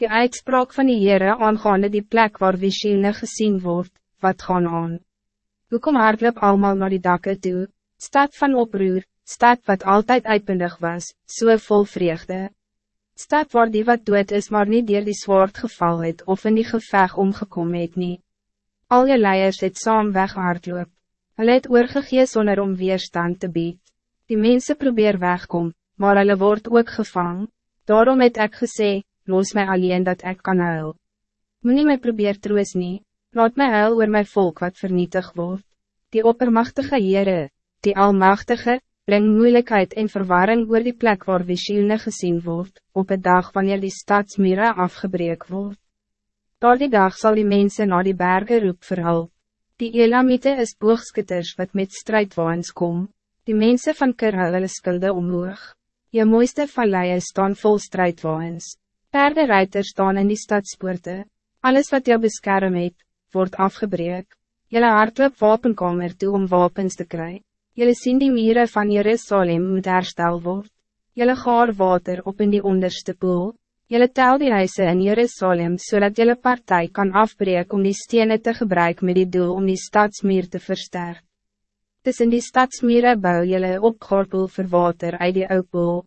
Die uitspraak van die Heere aangaande die plek waar Vishilne gezien wordt, wat gaan aan. Hoekom hardloop allemaal naar die dakke toe, stad van oproer, stad wat altijd uitpundig was, so vol vreugde. Stad waar die wat dood is maar niet dier die zwaard geval het of in die geveg omgekom het nie. Al je leiers het saam weghardloop. Hulle het oorgegee sonder om weerstand te bied. Die mensen probeer wegkom, maar hulle word ook gevang. Daarom het ek gesê, los mij alleen dat ik kan huil. Moet niet mij probeer troos nie, laat mij huil oor my volk wat vernietig wordt. Die oppermachtige Heere, die Almachtige, breng moeilijkheid en verwarring oor die plek waar Vishilne gezien wordt, op het dag wanneer die stadsmure afgebreek wordt. Door die dag zal die mensen naar die bergen roep verhul. Die Elamite is boogskutters wat met strijdwaans kom, die mensen van Kerhul hulle skulde omhoog. Je mooiste valleie staan vol strijdwaans. Perde ruiter staan in die stadspoorte. Alles wat jou beskerm het, wordt afgebreek. Jelle hardloop wapenkamer toe om wapens te krijgen. Jelle sien die mieren van Jerusalem moet herstel word. Jelle gaar water op in die onderste poel. Jelle tel die huise in Jerusalem zodat jelle partij kan afbreken om die stenen te gebruiken met die doel om die stadsmuur te versterken. Tussen die stadsmuren bouw jelle opgorpel vir water uit die oupoel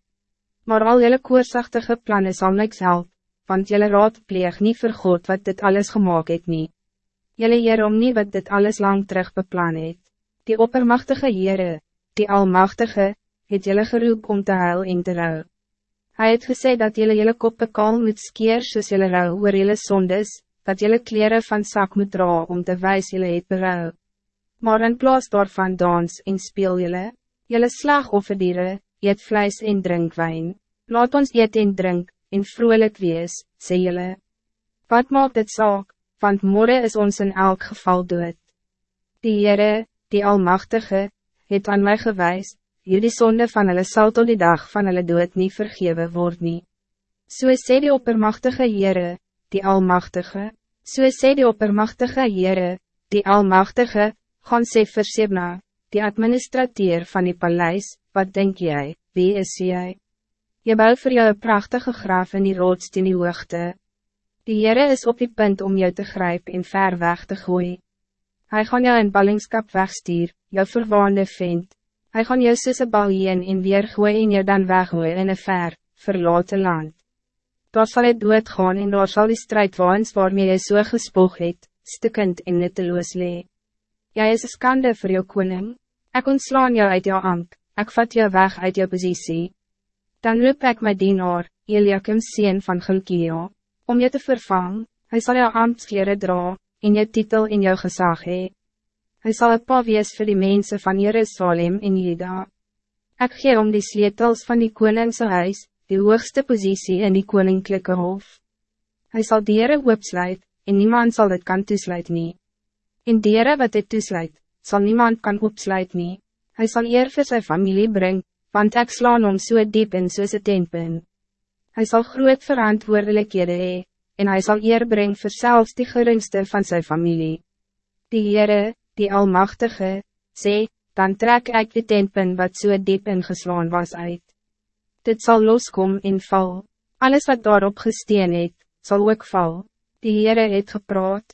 maar al jullie koorsachtige plannen zal niks help, want jullie raad pleeg niet vir God wat dit alles gemaakt het nie. Jullie hier om nie wat dit alles lang terug beplan het. Die oppermachtige Heere, die Almachtige, het jullie geroep om te huil en te rouw. Hij het gesê dat jullie jullie koppe kaal moet skeer soos jullie rouw oor jullie sondes, dat jullie kleren van zak moet dra om te wijs jullie het berouw. Maar in plaas daarvan dans en speel jullie, jullie slagofferdere, eet vlees en drink wijn. Laat ons eet en drink, en vrolijk wees, sê jylle. Wat maakt dit saak, want morgen is ons in elk geval dood. Die Heere, die Almachtige, het aan mij gewijs, hierdie sonde van hulle sal tot die dag van hulle dood niet vergeven word nie. So sê die oppermachtige Heere, die Almachtige, so sê die oppermachtige Heere, die Almachtige, gaan sê vir Sebna, die administrateur van die paleis, wat denk jij, wie is jij? Je bouwt voor jou een prachtige graf in die rots in die hoogte. Die Heere is op die punt om jou te grijpen en ver weg te gooien. Hij gaan jou in ballingskap wegstuur, jou verwaande vind. Hij gaan jou een bal heen en weer gooi en jou dan weggooi in een ver, verlaten land. Daar sal het dood gaan en daar sal die strijd waans waarmee jy so gespoog het, stikkend en nutteloos lee. Jy is een skande voor jou koning, ek ontslaan jou uit jou ambt ik vat jou weg uit jou positie. Dan roep ik mijn dienaar, Eliakim sien van Gilkio, om je te vervangen. Hij zal jou ambtskleren dra, in je titel in jou gezag hee. Hij zal een pa wees vir die mensen van Jerusalem in Juda. Ik gee om die sleutels van die koningse huis, die hoogste positie in die koninklijke hof. Hij zal dieren opsluit, en niemand zal het kan toesluit nie. In dieren wat dit toesluit, zal niemand kan opsluit nie. Hij zal eer vir sy familie brengen, want ek slaan om so diep in soos een tentpin. Hy sal groot verantwoordelikhede hee, en hij zal eer brengen vir selfs die geringste van zijn familie. Die Heere, die Almachtige, sê, dan trek ik de tentpin wat so diep ingeslaan was uit. Dit zal loskom en val, alles wat daarop gesteen het, sal ook val. Die Heere het gepraat,